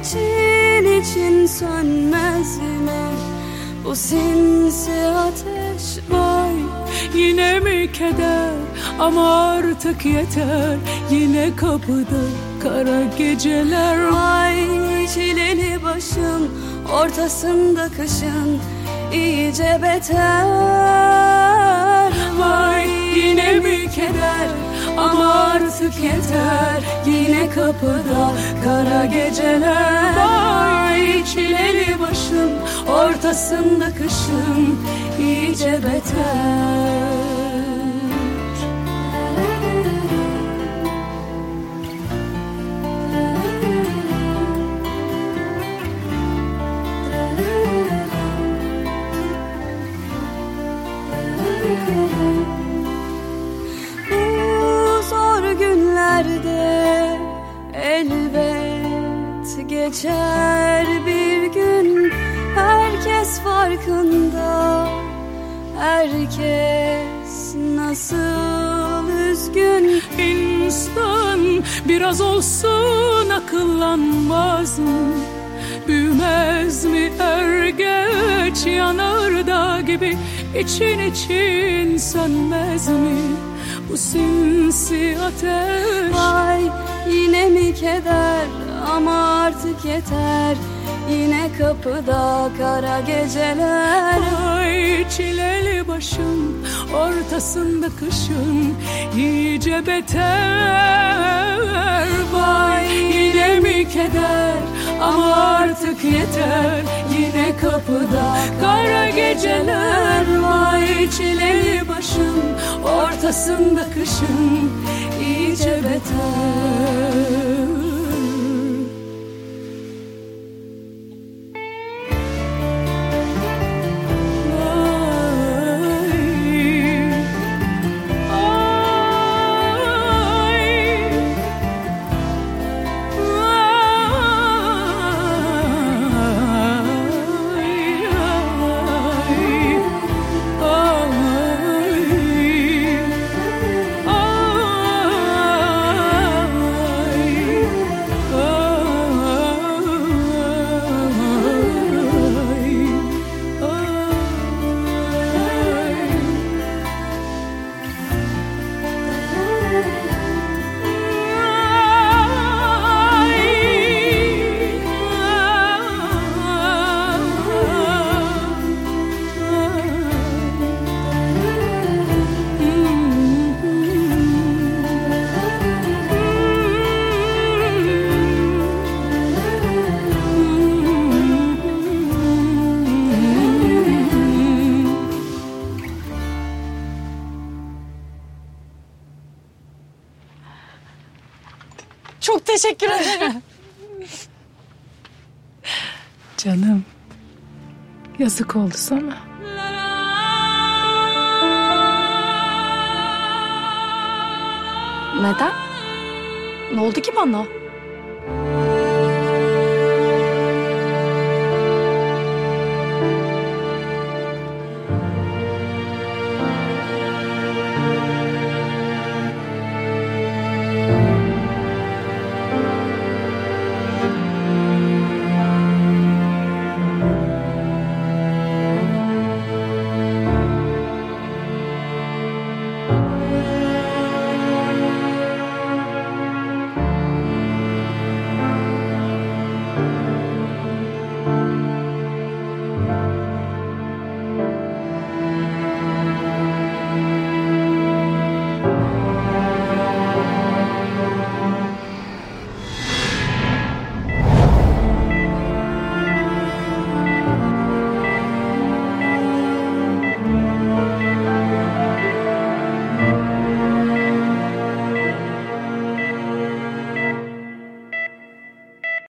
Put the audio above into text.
için için sönmez mi? Bu sinsi ateş vay Yine mi keder? Ama artık yeter. Yine kapıda kara geceler Vay çileli başım ortasında kışın iyice beter. Vay yine mi keder? Ama artık yeter. Yine kapıda kara geceler. Vay çileli başım ortasında kışım iyice beter Herkes nasıl üzgün? İnsan biraz olsun akıllanmaz mı? Büyümez mi? Er geç yanardağ gibi. İçin için sönmez mi? Bu sinsi ateş. Vay yine mi keder? Ama artık yeter. Yine kapıda kara geceler. Ay çileli başım ortasında kışın iyice beter. Vay yine mi keder? Ama artık yeter. Yine kapıda kara geceler. Vay çileli başım ortasında kışın iyice beter Çok teşekkür ederim. Canım yazık oldu sana. Neden? Ne oldu ki bana?